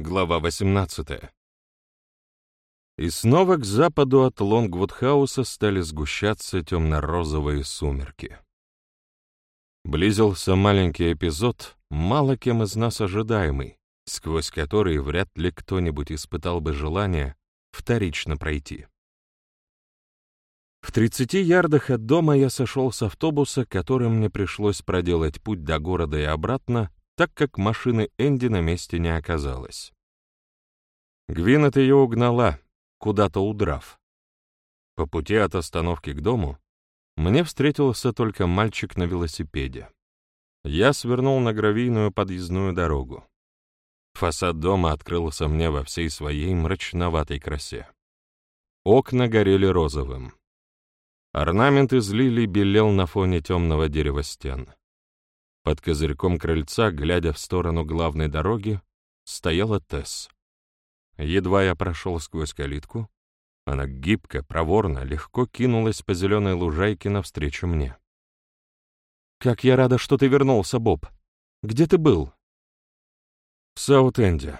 Глава 18. И снова к западу от Лонгвуд-хауса стали сгущаться темно-розовые сумерки. Близился маленький эпизод, мало кем из нас ожидаемый, сквозь который вряд ли кто-нибудь испытал бы желание вторично пройти. В 30 ярдах от дома я сошел с автобуса, которым мне пришлось проделать путь до города и обратно, так как машины Энди на месте не оказалось. Гвинет ее угнала, куда-то удрав. По пути от остановки к дому мне встретился только мальчик на велосипеде. Я свернул на гравийную подъездную дорогу. Фасад дома открылся мне во всей своей мрачноватой красе. Окна горели розовым. Орнамент из лилий белел на фоне темного дерева стен. Под козырьком крыльца, глядя в сторону главной дороги, стояла Тесс. Едва я прошел сквозь калитку, она гибко, проворно, легко кинулась по зеленой лужайке навстречу мне. «Как я рада, что ты вернулся, Боб! Где ты был?» «В Саут-Энде».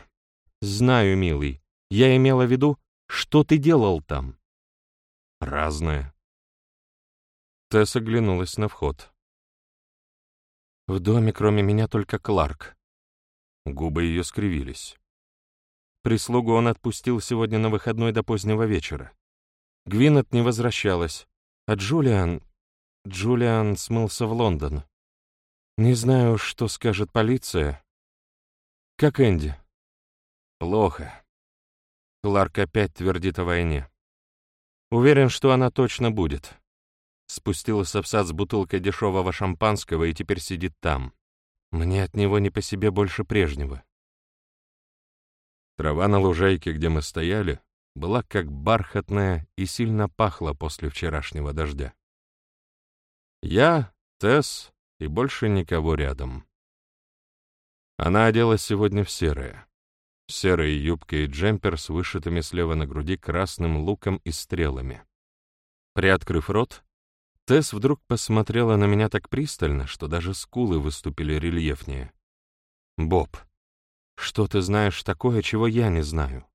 «Знаю, милый. Я имела в виду, что ты делал там?» «Разное». Тесс оглянулась на вход. В доме кроме меня только Кларк. Губы ее скривились. Прислугу он отпустил сегодня на выходной до позднего вечера. Гвинет не возвращалась, а Джулиан... Джулиан смылся в Лондон. Не знаю, что скажет полиция. Как Энди? Плохо. Кларк опять твердит о войне. Уверен, что она точно будет. Спустился в сад с бутылкой дешевого шампанского и теперь сидит там. Мне от него не по себе больше прежнего. Трава на лужайке, где мы стояли, была как бархатная и сильно пахла после вчерашнего дождя. Я, Тесс и больше никого рядом. Она оделась сегодня в серое. Серые юбка и джемпер с вышитыми слева на груди красным луком и стрелами. Приоткрыв рот, Тесс вдруг посмотрела на меня так пристально, что даже скулы выступили рельефнее. «Боб, что ты знаешь такое, чего я не знаю?»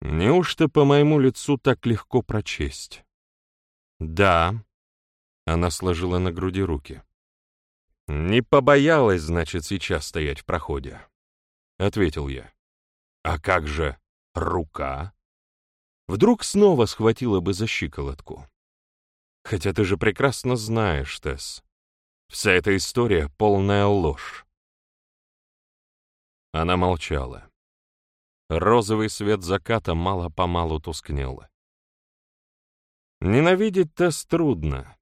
«Неужто по моему лицу так легко прочесть?» «Да», — она сложила на груди руки. «Не побоялась, значит, сейчас стоять в проходе», — ответил я. «А как же рука?» Вдруг снова схватила бы за щиколотку. Хотя ты же прекрасно знаешь, Тесс. Вся эта история — полная ложь. Она молчала. Розовый свет заката мало-помалу тускнел. Ненавидеть Тесс трудно,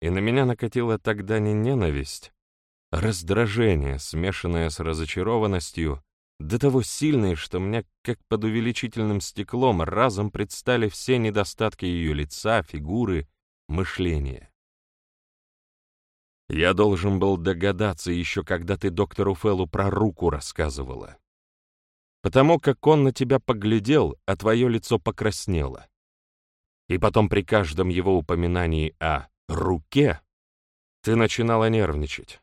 и на меня накатила тогда не ненависть, а раздражение, смешанное с разочарованностью, до того сильное, что мне, как под увеличительным стеклом, разом предстали все недостатки ее лица, фигуры мышление. Я должен был догадаться еще, когда ты доктору Феллу про руку рассказывала. Потому как он на тебя поглядел, а твое лицо покраснело. И потом при каждом его упоминании о «руке» ты начинала нервничать.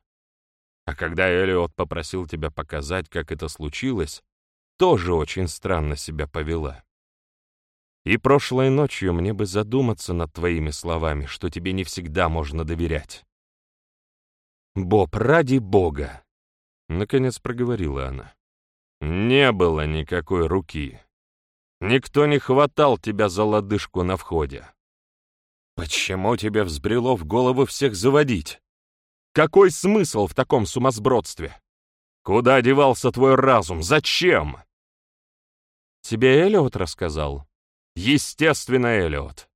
А когда Элиот попросил тебя показать, как это случилось, тоже очень странно себя повела. И прошлой ночью мне бы задуматься над твоими словами, что тебе не всегда можно доверять. «Боб, ради бога!» — наконец проговорила она. «Не было никакой руки. Никто не хватал тебя за лодыжку на входе. Почему тебе взбрело в голову всех заводить? Какой смысл в таком сумасбродстве? Куда девался твой разум? Зачем?» «Тебе Эллиот рассказал?» Естественно, Элиот.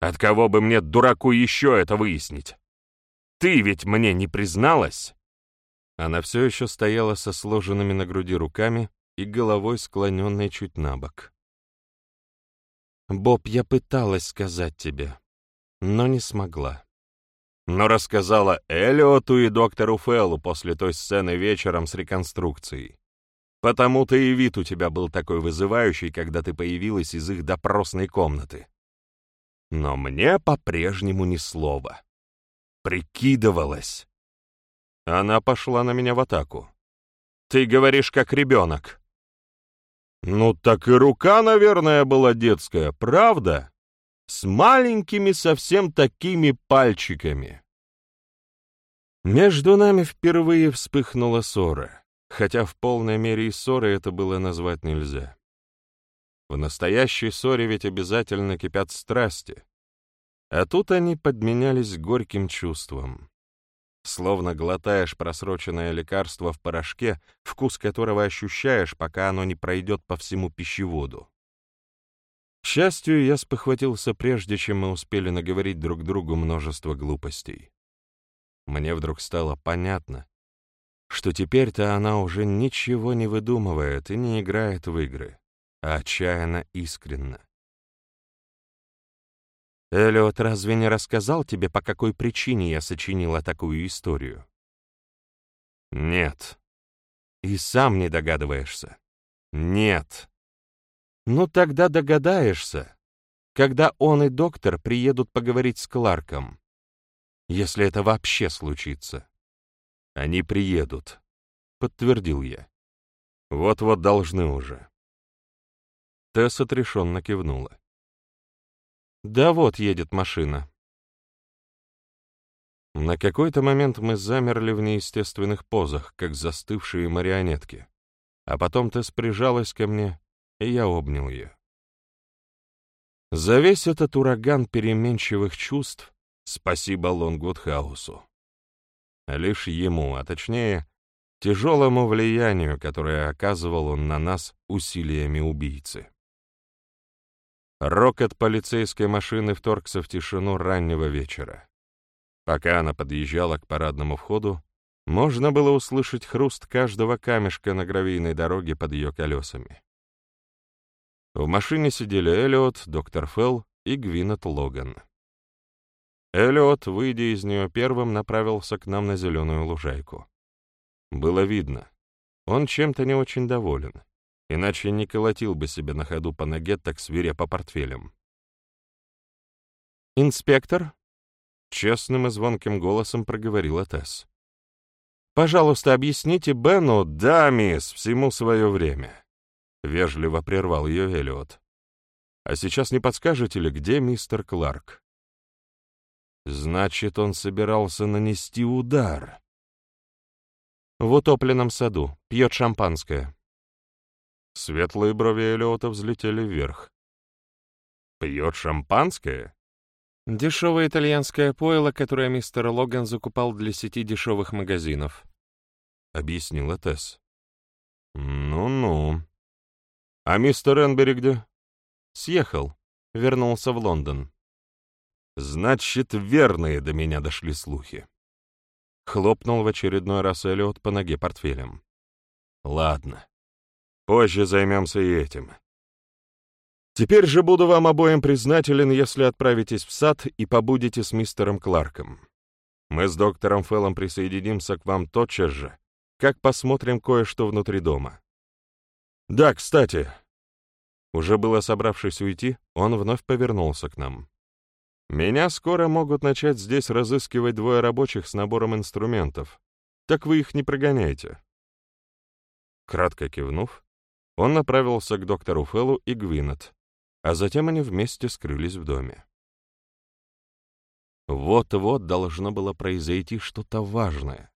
От кого бы мне, дураку, еще это выяснить? Ты ведь мне не призналась?» Она все еще стояла со сложенными на груди руками и головой склоненной чуть на бок. «Боб, я пыталась сказать тебе, но не смогла». Но рассказала Элиоту и доктору Феллу после той сцены вечером с реконструкцией. Потому-то и вид у тебя был такой вызывающий, когда ты появилась из их допросной комнаты. Но мне по-прежнему ни слова. Прикидывалась. Она пошла на меня в атаку. Ты говоришь, как ребенок. Ну так и рука, наверное, была детская, правда? С маленькими совсем такими пальчиками. Между нами впервые вспыхнула ссора, хотя в полной мере и ссоры это было назвать нельзя. В настоящей ссоре ведь обязательно кипят страсти, а тут они подменялись горьким чувством. Словно глотаешь просроченное лекарство в порошке, вкус которого ощущаешь, пока оно не пройдет по всему пищеводу. К счастью, я спохватился прежде, чем мы успели наговорить друг другу множество глупостей. Мне вдруг стало понятно, что теперь-то она уже ничего не выдумывает и не играет в игры, а отчаянно искренно. Эллиот разве не рассказал тебе, по какой причине я сочинила такую историю? Нет. И сам не догадываешься? Нет. Ну тогда догадаешься, когда он и доктор приедут поговорить с Кларком. Если это вообще случится. Они приедут, подтвердил я. Вот-вот должны уже. Тесс отрешенно кивнула. Да вот едет машина. На какой-то момент мы замерли в неестественных позах, как застывшие марионетки. А потом Тесс прижалась ко мне, и я обнял ее. За весь этот ураган переменчивых чувств спасибо Лонгвудхаусу. Лишь ему, а точнее, тяжелому влиянию, которое оказывал он на нас усилиями убийцы. Рокот полицейской машины вторгся в тишину раннего вечера. Пока она подъезжала к парадному входу, можно было услышать хруст каждого камешка на гравийной дороге под ее колесами. В машине сидели Эллиот, доктор Фелл и Гвинет Логан. Эллиот, выйдя из нее первым, направился к нам на зеленую лужайку. Было видно, он чем-то не очень доволен иначе не колотил бы себе на ходу по ноге так свирепо портфелем. «Инспектор?» — честным и звонким голосом проговорила Тесс. «Пожалуйста, объясните Бену...» «Да, мисс, всему свое время», — вежливо прервал ее Эллиот. «А сейчас не подскажете ли, где мистер Кларк?» «Значит, он собирался нанести удар». «В утопленном саду, пьет шампанское», Светлые брови Элиота взлетели вверх. «Пьет шампанское?» «Дешевое итальянское пойло, которое мистер Логан закупал для сети дешевых магазинов», — объяснила Тесс. «Ну-ну. А мистер Энбери где?» «Съехал. Вернулся в Лондон». «Значит, верные до меня дошли слухи». Хлопнул в очередной раз Эллиот по ноге портфелем. «Ладно. Позже займемся и этим. Теперь же буду вам обоим признателен, если отправитесь в сад и побудете с мистером Кларком. Мы с доктором Феллом присоединимся к вам тотчас же, как посмотрим кое-что внутри дома. Да, кстати. Уже было собравшись уйти, он вновь повернулся к нам. Меня скоро могут начать здесь разыскивать двое рабочих с набором инструментов. Так вы их не прогоняйте. Кратко кивнув, он направился к доктору Феллу и Гвинет, а затем они вместе скрылись в доме. Вот-вот должно было произойти что-то важное.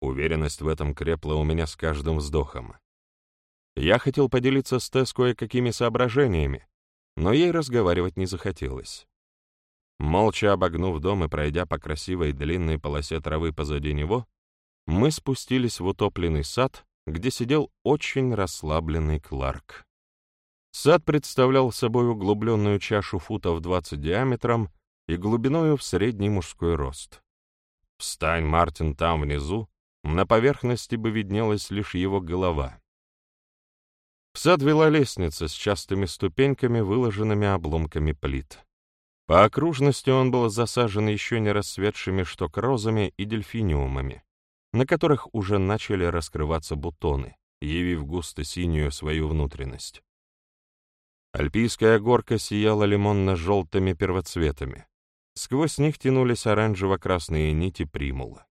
Уверенность в этом крепла у меня с каждым вздохом. Я хотел поделиться с Тесс кое-какими соображениями, но ей разговаривать не захотелось. Молча обогнув дом и пройдя по красивой длинной полосе травы позади него, мы спустились в утопленный сад, где сидел очень расслабленный Кларк. Сад представлял собой углубленную чашу футов 20 диаметром и глубиною в средний мужской рост. Встань, Мартин, там внизу, на поверхности бы виднелась лишь его голова. В сад вела лестница с частыми ступеньками, выложенными обломками плит. По окружности он был засажен еще не расцветшими шток-розами и дельфиниумами на которых уже начали раскрываться бутоны, явив густо-синюю свою внутренность. Альпийская горка сияла лимонно-желтыми первоцветами. Сквозь них тянулись оранжево-красные нити примула.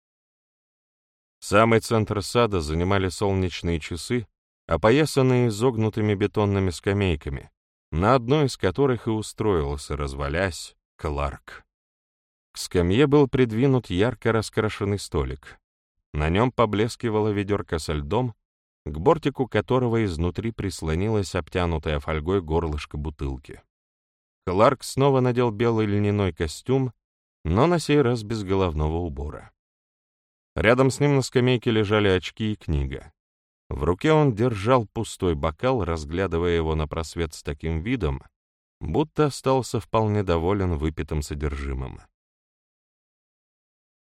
Самый центр сада занимали солнечные часы, опоясанные изогнутыми бетонными скамейками, на одной из которых и устроился, развалясь, Кларк. К скамье был придвинут ярко раскрашенный столик. На нем поблескивала ведерко со льдом, к бортику которого изнутри прислонилась обтянутая фольгой горлышко бутылки. Кларк снова надел белый льняной костюм, но на сей раз без головного убора. Рядом с ним на скамейке лежали очки и книга. В руке он держал пустой бокал, разглядывая его на просвет с таким видом, будто остался вполне доволен выпитым содержимым.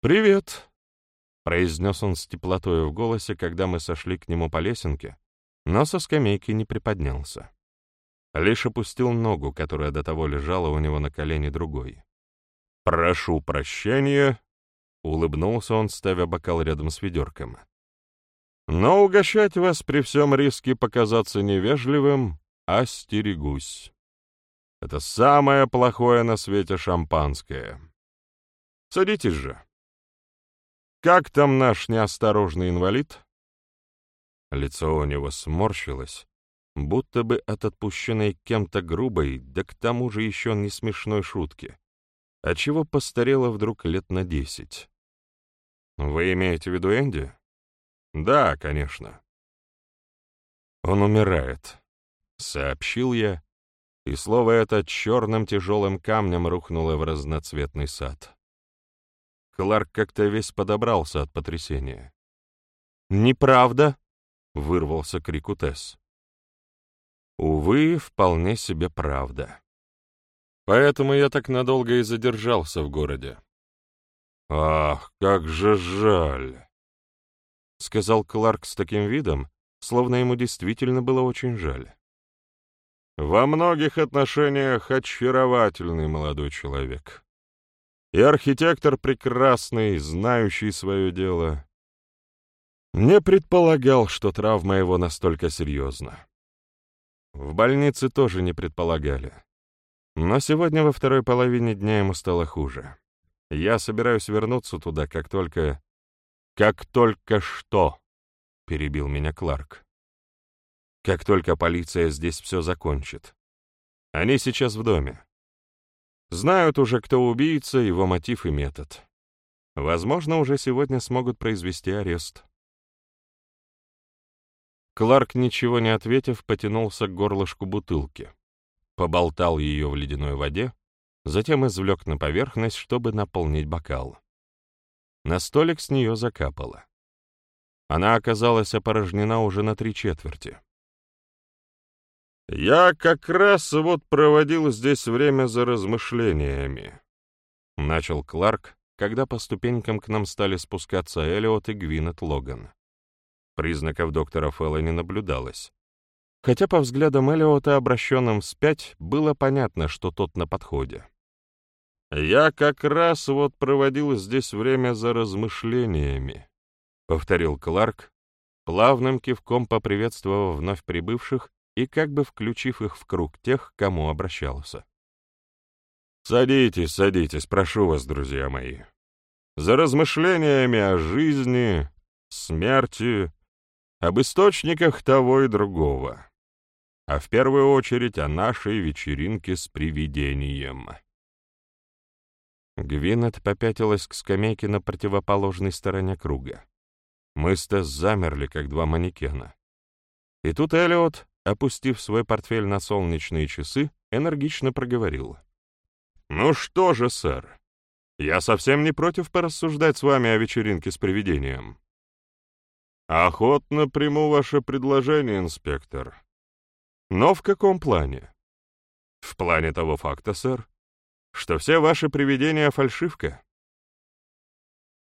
«Привет!» — произнес он с теплотой в голосе, когда мы сошли к нему по лесенке, но со скамейки не приподнялся. Лишь опустил ногу, которая до того лежала у него на колене другой. «Прошу прощения», — улыбнулся он, ставя бокал рядом с ведерком. «Но угощать вас при всем риске показаться невежливым остерегусь. Это самое плохое на свете шампанское. Садитесь же. Как там наш неосторожный инвалид?» Лицо у него сморщилось, будто бы от отпущенной кем-то грубой, да к тому же еще не смешной шутки, отчего постарело вдруг лет на десять. «Вы имеете в виду Энди?» «Да, конечно». «Он умирает», — сообщил я, и слово это черным тяжелым камнем рухнуло в разноцветный сад. Кларк как-то весь подобрался от потрясения. «Неправда!» — вырвался крик у Тесс. Увы, вполне себе правда. Поэтому я так надолго и задержался в городе. «Ах, как же жаль!» — сказал Кларк с таким видом, словно ему действительно было очень жаль. «Во многих отношениях очаровательный молодой человек. И архитектор прекрасный, знающий свое дело. Не предполагал, что травма его настолько серьезна. В больнице тоже не предполагали. Но сегодня во второй половине дня ему стало хуже. Я собираюсь вернуться туда, как только... Как только что, — перебил меня Кларк. Как только полиция здесь все закончит. Они сейчас в доме. Знают уже, кто убийца, его мотив и метод. Возможно, уже сегодня смогут произвести арест. Кларк, ничего не ответив, потянулся к горлышку бутылки, поболтал ее в ледяной воде, затем извлек на поверхность, чтобы наполнить бокал. На столик с нее закапало. Она оказалась опорожнена уже на три четверти. «Я как раз вот проводил здесь время за размышлениями», — начал Кларк, когда по ступенькам к нам стали спускаться Элиот и Гвинет Логан. Признаков доктора Фэлла не наблюдалось. Хотя по взглядам Элиота, обращенным вспять, было понятно, что тот на подходе. «Я как раз вот проводил здесь время за размышлениями», — повторил Кларк, плавным кивком поприветствовав вновь прибывших и как бы включив их в круг тех, к кому обращался. «Садитесь, садитесь, прошу вас, друзья мои. За размышлениями о жизни, смерти об источниках того и другого, а в первую очередь о нашей вечеринке с привидением. Гвинет попятилась к скамейке на противоположной стороне круга. Мы с Тесс замерли, как два манекена. И тут Эллиот, опустив свой портфель на солнечные часы, энергично проговорил. «Ну что же, сэр, я совсем не против порассуждать с вами о вечеринке с привидением. «Охотно приму ваше предложение, инспектор. Но в каком плане?» «В плане того факта, сэр, что все ваши привидения — фальшивка».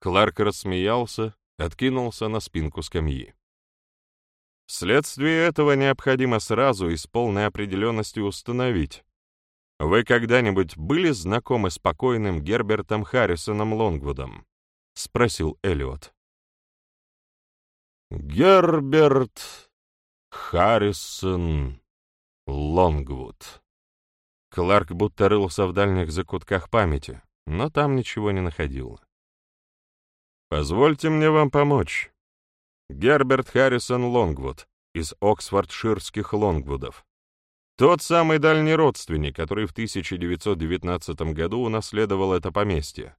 Кларк рассмеялся, откинулся на спинку скамьи. Вследствие этого необходимо сразу и с полной определенностью установить, вы когда-нибудь были знакомы с покойным Гербертом Харрисоном Лонгвудом? — спросил Эллиот. Герберт Харрисон Лонгвуд. Кларк будто рылся в дальних закутках памяти, но там ничего не находил. «Позвольте мне вам помочь. Герберт Харрисон Лонгвуд, из оксфордширских Лонгвудов. Тот самый дальний родственник, который в 1919 году унаследовал это поместье.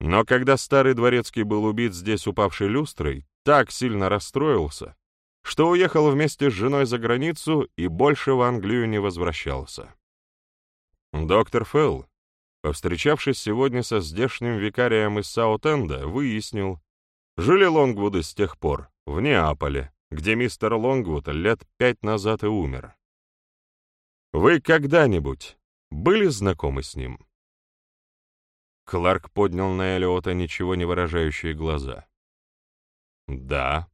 Но когда старый дворецкий был убит здесь упавшей люстрой, так сильно расстроился, что уехал вместе с женой за границу и больше в Англию не возвращался. Доктор Фелл, повстречавшись сегодня со здешним викарием из Саутенда, выяснил, жили Лонгвуды с тех пор в Неаполе, где мистер Лонгвуд лет пять назад и умер. Вы когда-нибудь были знакомы с ним?» Кларк поднял на Элиота ничего не выражающие глаза. «Да.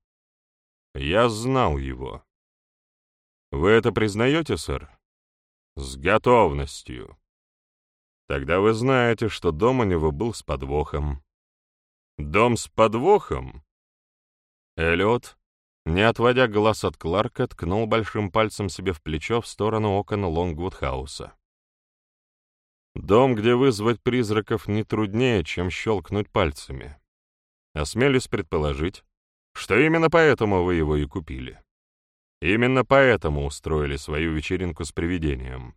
Я знал его. Вы это признаете, сэр?» «С готовностью. Тогда вы знаете, что дом у него был с подвохом». «Дом с подвохом?» Эллиот не отводя глаз от Кларка, ткнул большим пальцем себе в плечо в сторону окон Лонгвуд-хауса. «Дом, где вызвать призраков, не труднее, чем щелкнуть пальцами. Осмелюсь предположить, что именно поэтому вы его и купили. Именно поэтому устроили свою вечеринку с привидением.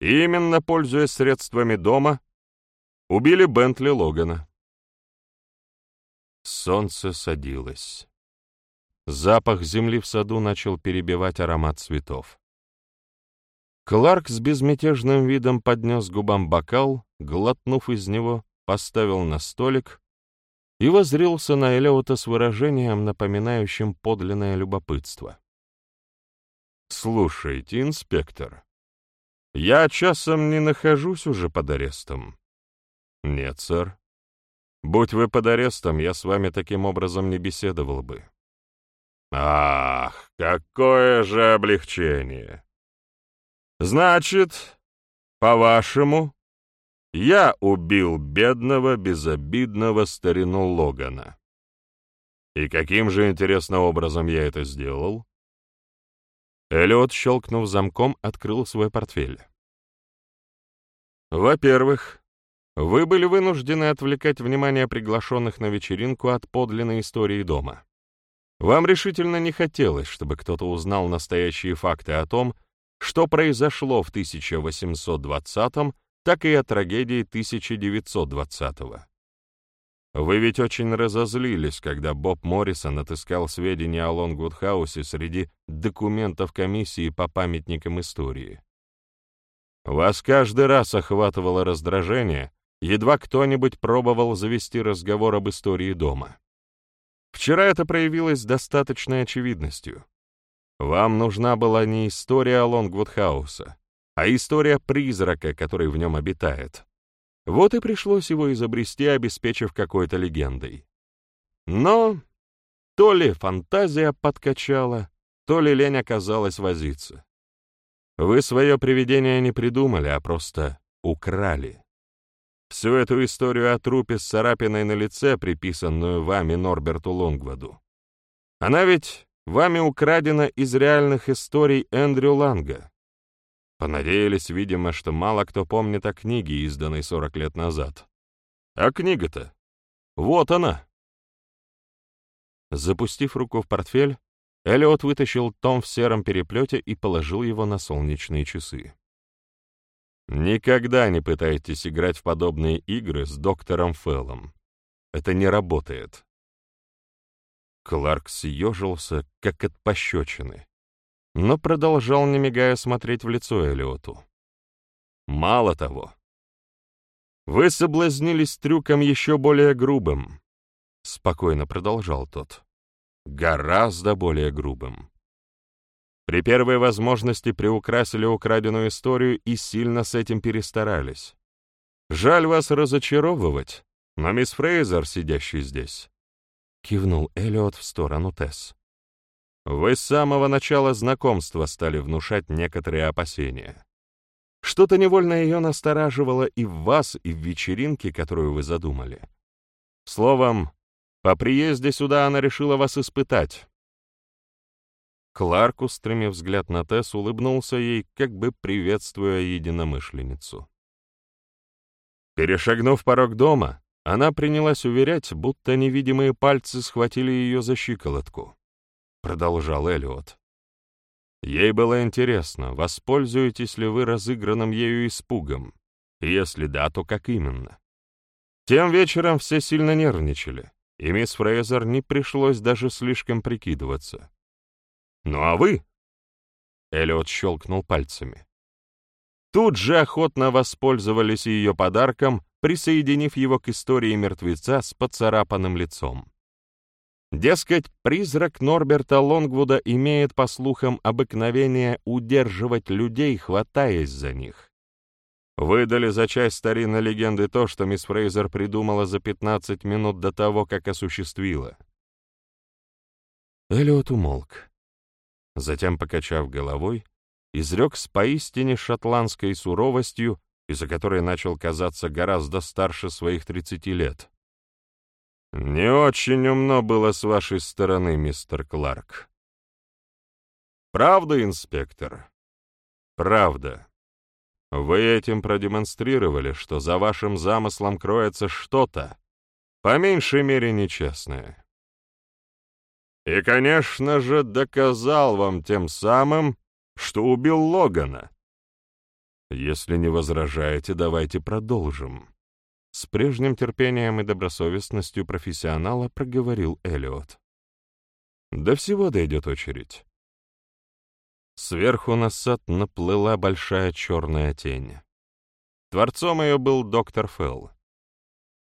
И именно, пользуясь средствами дома, убили Бентли Логана». Солнце садилось. Запах земли в саду начал перебивать аромат цветов. Кларк с безмятежным видом поднес губам бокал, глотнув из него, поставил на столик и возрился на Элеота с выражением, напоминающим подлинное любопытство. «Слушайте, инспектор, я часом не нахожусь уже под арестом?» «Нет, сэр. Будь вы под арестом, я с вами таким образом не беседовал бы. Ах, какое же облегчение! Значит, по-вашему, я убил бедного, безобидного старину Логана. И каким же интересным образом я это сделал? Эллиот, щелкнув замком, открыл свой портфель. Во-первых, вы были вынуждены отвлекать внимание приглашенных на вечеринку от подлинной истории дома. Вам решительно не хотелось, чтобы кто-то узнал настоящие факты о том, что произошло в 1820-м, так и о трагедии 1920-го. Вы ведь очень разозлились, когда Боб Моррисон отыскал сведения о Лонгвуд-хаусе среди документов комиссии по памятникам истории. Вас каждый раз охватывало раздражение, едва кто-нибудь пробовал завести разговор об истории дома. Вчера это проявилось с достаточной очевидностью. Вам нужна была не история Лонгвуд-хауса, а история призрака, который в нем обитает. Вот и пришлось его изобрести, обеспечив какой-то легендой. Но то ли фантазия подкачала, то ли лень оказалась возиться. Вы свое привидение не придумали, а просто украли. Всю эту историю о трупе с царапиной на лице, приписанную вами Норберту Лонгвуду. Она ведь вами украдена из реальных историй Эндрю Ланга. Понадеялись, видимо, что мало кто помнит о книге, изданной 40 лет назад. А книга-то? Вот она. Запустив руку в портфель, Эллиот вытащил том в сером переплете и положил его на солнечные часы. Никогда не пытайтесь играть в подобные игры с доктором Феллом. Это не работает. Кларк съежился, как от пощечины, но продолжал, не мигая, смотреть в лицо Элиоту. Мало того, вы соблазнились трюком еще более грубым, — спокойно продолжал тот, — гораздо более грубым. При первой возможности приукрасили украденную историю и сильно с этим перестарались. Жаль вас разочаровывать, но мисс Фрейзер, сидящий здесь, кивнул Эллиот в сторону Тесс. Вы с самого начала знакомства стали внушать некоторые опасения. Что-то невольно ее настораживало и в вас, и в вечеринке, которую вы задумали. Словом, по приезде сюда она решила вас испытать, Кларк, устремив взгляд на Тесс, улыбнулся ей, как бы приветствуя единомышленницу. Перешагнув порог дома, она принялась уверять, будто невидимые пальцы схватили ее за щиколотку. Продолжал Элиот. Ей было интересно, воспользуетесь ли вы разыгранным ею испугом, если да, то как именно. Тем вечером все сильно нервничали, и мисс Фрейзер не пришлось даже слишком прикидываться. «Ну а вы?» Эллиот щелкнул пальцами. Тут же охотно воспользовались ее подарком, присоединив его к истории мертвеца с поцарапанным лицом. Дескать, призрак Норберта Лонгвуда имеет, по слухам, обыкновение удерживать людей, хватаясь за них. Выдали за часть старинной легенды то, что мисс Фрейзер придумала за 15 минут до того, как осуществила. Эллиот умолк. Затем, покачав головой, изрек с поистине шотландской суровостью, из-за которой начал казаться гораздо старше своих 30 лет. «Не очень умно было с вашей стороны, мистер Кларк». «Правда, инспектор?» «Правда. Вы этим продемонстрировали, что за вашим замыслом кроется что-то, по меньшей мере, нечестное. И, конечно же, доказал вам тем самым, что убил Логана. Если не возражаете, давайте продолжим. С прежним терпением и добросовестностью профессионала проговорил Элиот. До всего дойдет очередь. Сверху на сад наплыла большая черная тень. Творцом ее был доктор Фелл.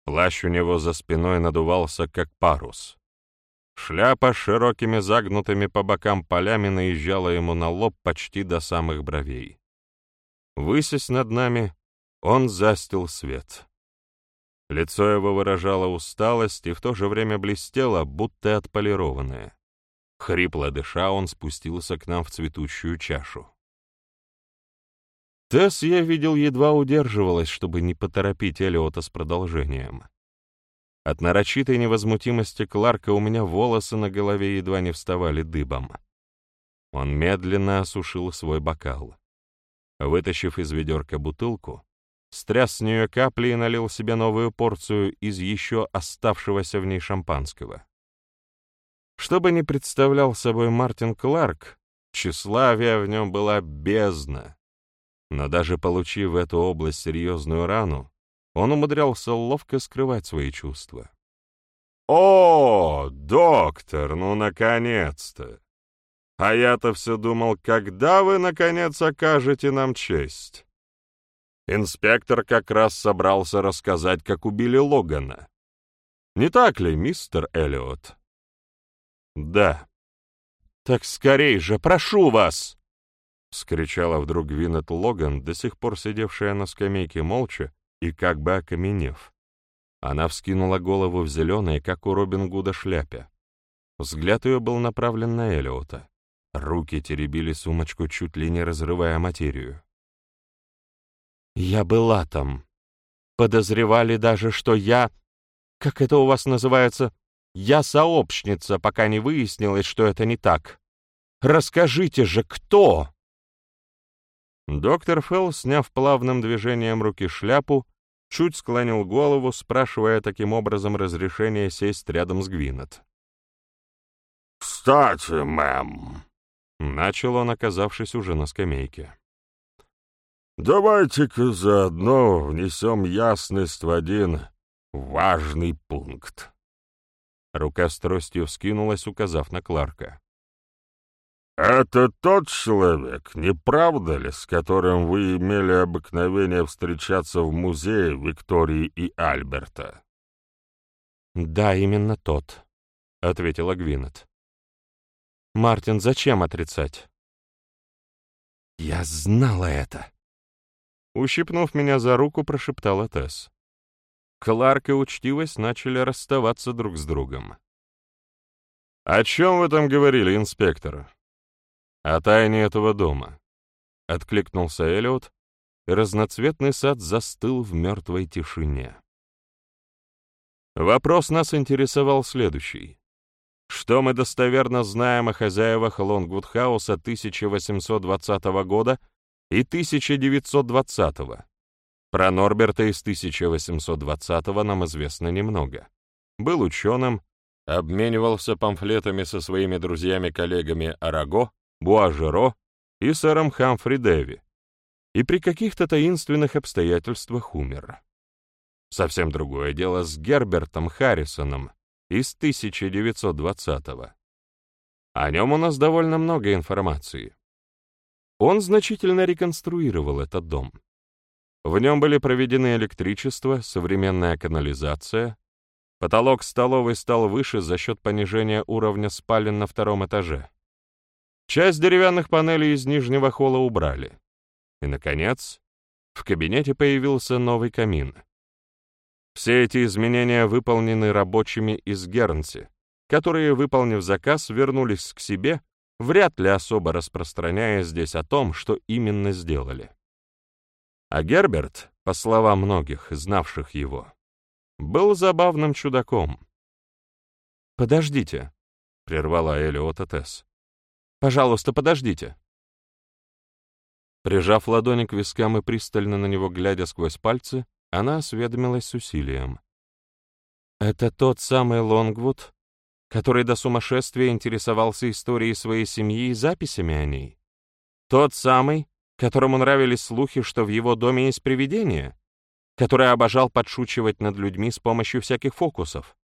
Плащ у него за спиной надувался, как парус. Шляпа с широкими загнутыми по бокам полями наезжала ему на лоб почти до самых бровей. Высясь над нами, он застил свет. Лицо его выражало усталость и в то же время блестело, будто отполированное. Хрипло дыша, он спустился к нам в цветущую чашу. Тесс, я видел, едва удерживалась, чтобы не поторопить Элиота с продолжением. От нарочитой невозмутимости Кларка у меня волосы на голове едва не вставали дыбом. Он медленно осушил свой бокал. Вытащив из ведерка бутылку, стряс с нее капли и налил себе новую порцию из еще оставшегося в ней шампанского. Что бы ни представлял собой Мартин Кларк, тщеславия в нем была бездна. Но даже получив эту область серьезную рану, он умудрялся ловко скрывать свои чувства. «О, доктор, ну наконец-то! А я-то все думал, когда вы, наконец, окажете нам честь?» Инспектор как раз собрался рассказать, как убили Логана. Не так ли, мистер Эллиот? Да. Так скорей же, прошу вас! Скричала вдруг Винет Логан, до сих пор сидевшая на скамейке молча и как бы окаменев. Она вскинула голову в зеленой, как у Робин Гуда, шляпе. Взгляд ее был направлен на Эллиота. Руки теребили сумочку, чуть ли не разрывая материю. Я была там. Подозревали даже, что я... Как это у вас называется? Я сообщница, пока не выяснилось, что это не так. Расскажите же, кто?» Доктор Фелл, сняв плавным движением руки шляпу, чуть склонил голову, спрашивая таким образом разрешение сесть рядом с Гвинет. «Кстати, мэм», — начал он, оказавшись уже на скамейке. Давайте-ка заодно внесем ясность в один важный пункт. Рука с тростью вскинулась, указав на Кларка. «Это тот человек, не правда ли, с которым вы имели обыкновение встречаться в музее Виктории и Альберта?» «Да, именно тот», — ответила Гвинет. «Мартин, зачем отрицать?» «Я знала это», Ущипнув меня за руку, прошептала Тесс. Кларк и учтивость начали расставаться друг с другом. «О чем вы там говорили, инспектор?» «О тайне этого дома», — откликнулся Эллиот, и разноцветный сад застыл в мертвой тишине. Вопрос нас интересовал следующий. Что мы достоверно знаем о хозяевах Лонгвуд-хауса 1820 года и 1920-го. Про Норберта из 1820-го нам известно немного. Был ученым, обменивался памфлетами со своими друзьями-коллегами Араго, Буажеро и сэром Хамфри Дэви, и при каких-то таинственных обстоятельствах умер. Совсем другое дело с Гербертом Харрисоном из 1920-го. О нем у нас довольно много информации. Он значительно реконструировал этот дом. В нем были проведены электричество, современная канализация, потолок столовой стал выше за счет понижения уровня спален на втором этаже. Часть деревянных панелей из нижнего холла убрали. И, наконец, в кабинете появился новый камин. Все эти изменения выполнены рабочими из Гернси, которые, выполнив заказ, вернулись к себе, вряд ли особо распространяя здесь о том, что именно сделали. А Герберт, по словам многих, знавших его, был забавным чудаком. «Подождите», — прервала Элиота Тесс. «Пожалуйста, подождите». Прижав ладони к вискам и пристально на него глядя сквозь пальцы, она осведомилась с усилием. «Это тот самый Лонгвуд, который до сумасшествия интересовался историей своей семьи и записями о ней? Тот самый, которому нравились слухи, что в его доме есть привидение, который обожал подшучивать над людьми с помощью всяких фокусов?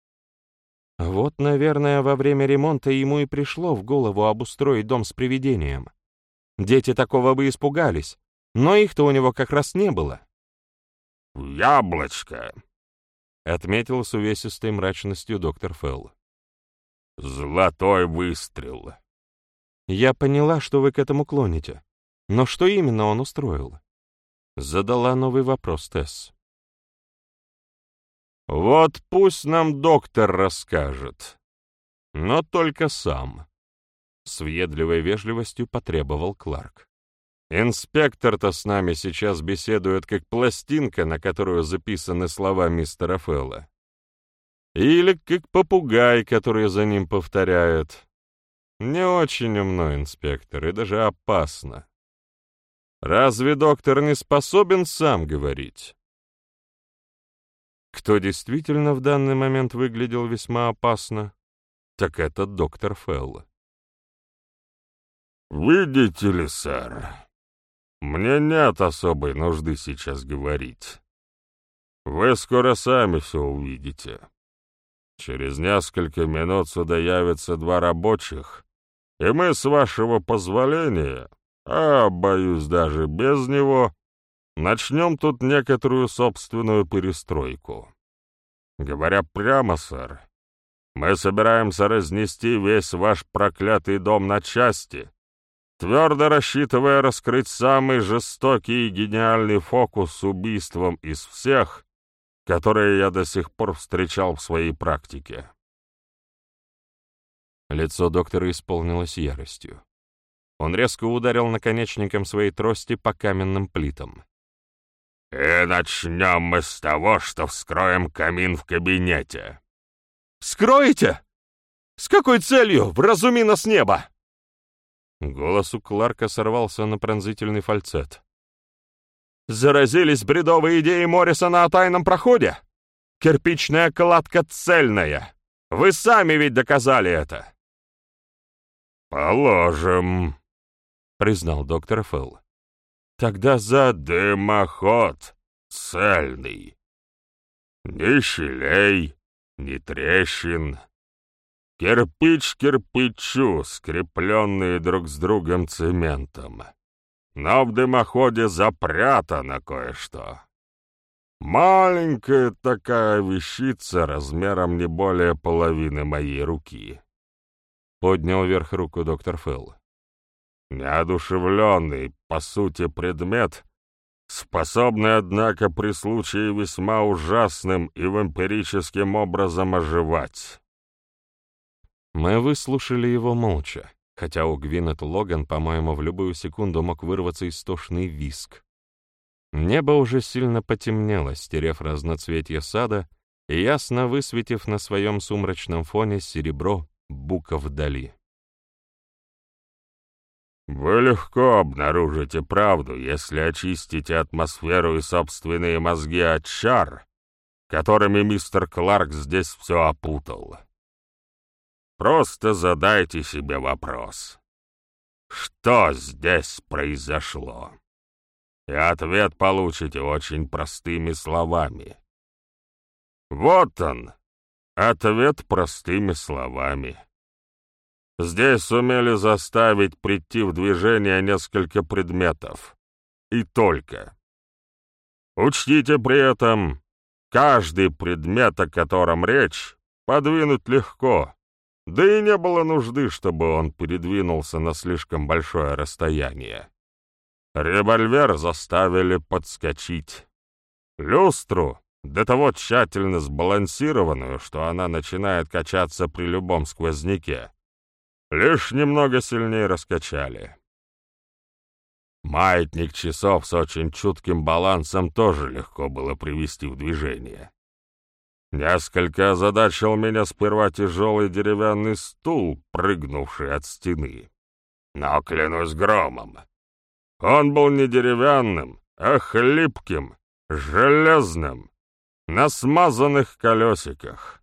Вот, наверное, во время ремонта ему и пришло в голову обустроить дом с привидением. Дети такого бы испугались, но их-то у него как раз не было. «Яблочко!» — отметил с увесистой мрачностью доктор Фелл. «Золотой выстрел!» «Я поняла, что вы к этому клоните. Но что именно он устроил?» Задала новый вопрос Тесс. «Вот пусть нам доктор расскажет. Но только сам с въедливой вежливостью потребовал Кларк. «Инспектор-то с нами сейчас беседует как пластинка, на которую записаны слова мистера Фелла. Или как попугай, который за ним повторяет. Не очень умно, инспектор, и даже опасно. Разве доктор не способен сам говорить?» Кто действительно в данный момент выглядел весьма опасно, так это доктор Фелл. «Видите ли, сэр, мне нет особой нужды сейчас говорить. Вы скоро сами все увидите. Через несколько минут сюда явятся два рабочих, и мы, с вашего позволения, а, боюсь, даже без него, начнем тут некоторую собственную перестройку. Говоря прямо, сэр, мы собираемся разнести весь ваш проклятый дом на части» твердо рассчитывая раскрыть самый жестокий и гениальный фокус с убийством из всех, которые я до сих пор встречал в своей практике. Лицо доктора исполнилось яростью. Он резко ударил наконечником своей трости по каменным плитам. «И начнем мы с того, что вскроем камин в кабинете». «Скроете? С какой целью? Вразуми нас небо!» Голос у Кларка сорвался на пронзительный фальцет. «Заразились бредовые идеи Моррисона о тайном проходе? Кирпичная кладка цельная! Вы сами ведь доказали это!» «Положим», — признал доктор Фелл. «Тогда за дымоход цельный. Ни щелей, ни трещин, Кирпич кирпичу, скрепленные друг с другом цементом. Но в дымоходе запрятано кое-что. Маленькая такая вещица размером не более половины моей руки. Поднял вверх руку доктор Фелл. Неодушевленный, по сути, предмет, способный, однако, при случае весьма ужасным и вампирическим образом оживать. Мы выслушали его молча, хотя у Гвинет Логан, по-моему, в любую секунду мог вырваться истошный виск. Небо уже сильно потемнело, стерев разноцветье сада и ясно высветив на своем сумрачном фоне серебро буков вдали. «Вы легко обнаружите правду, если очистите атмосферу и собственные мозги от чар, которыми мистер Кларк здесь все опутал», Просто задайте себе вопрос. что здесь произошло. И ответ получите очень простыми словами. Вот он, ответ простыми словами. Здесь сумели заставить прийти в движение несколько предметов. И только. Учтите при этом, каждый предмет, о котором речь, подвинуть легко, да и не было нужды, чтобы он передвинулся на слишком большое расстояние. Револьвер заставили подскочить. Люстру, до того тщательно сбалансированную, что она начинает качаться при любом сквозняке, лишь немного сильнее раскачали. Маятник часов с очень чутким балансом тоже легко было привести в движение. Несколько озадачил меня сперва тяжелый деревянный стул, прыгнувший от стены. Но, клянусь громом, он был не деревянным, а хлипким, железным, на смазанных колесиках,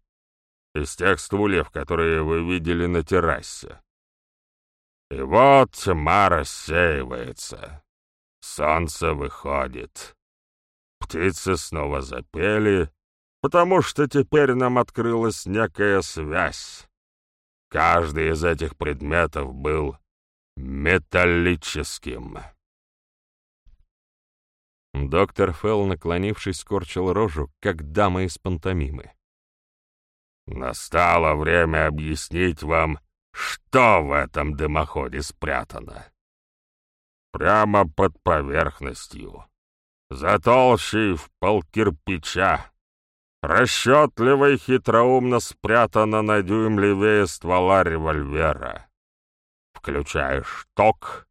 из тех стульев, которые вы видели на террасе. И вот тьма рассеивается, солнце выходит, птицы снова запели, потому что теперь нам открылась некая связь. Каждый из этих предметов был металлическим. Доктор Фелл, наклонившись, скорчил рожу, как дама из пантомимы. «Настало время объяснить вам, что в этом дымоходе спрятано. Прямо под поверхностью, за толщей в пол расчетливо и хитроумно спрятана на дюйм левее ствола револьвера. Включаешь ток,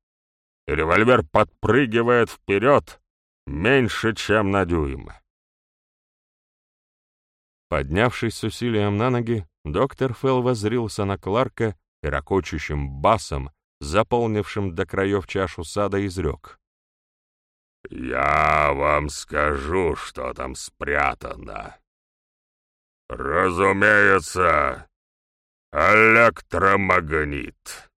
и револьвер подпрыгивает вперед меньше, чем на дюйм. Поднявшись с усилием на ноги, доктор Фелл воззрился на Кларка и ракочущим басом, заполнившим до краев чашу сада, изрек. «Я вам скажу, что там спрятано. Разумеется, электромагнит.